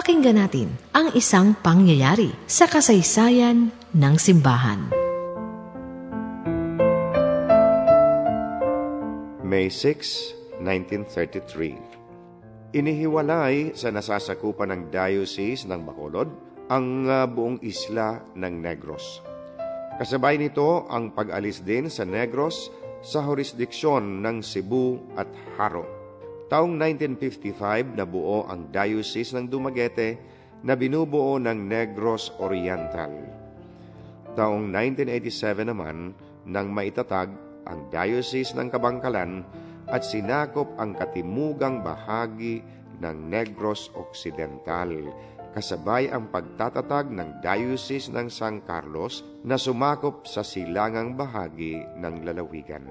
Pakinggan natin ang isang pangyayari sa kasaysayan ng simbahan. May 6, 1933 Inihiwalay sa nasasakupan ng Diocese ng Bacolod ang uh, buong isla ng Negros. Kasabay nito ang pag-alis din sa Negros sa jurisdiksyon ng Cebu at Haro. Taong 1955 nabuo ang Diocese ng Dumaguete na binubuo ng Negros Oriental. Taong 1987 naman nang maitatag ang Diocese ng Kabangkalan at sinakop ang katimugang bahagi ng Negros Occidental, kasabay ang pagtatatag ng Diocese ng San Carlos na sumakop sa silangang bahagi ng lalawigan.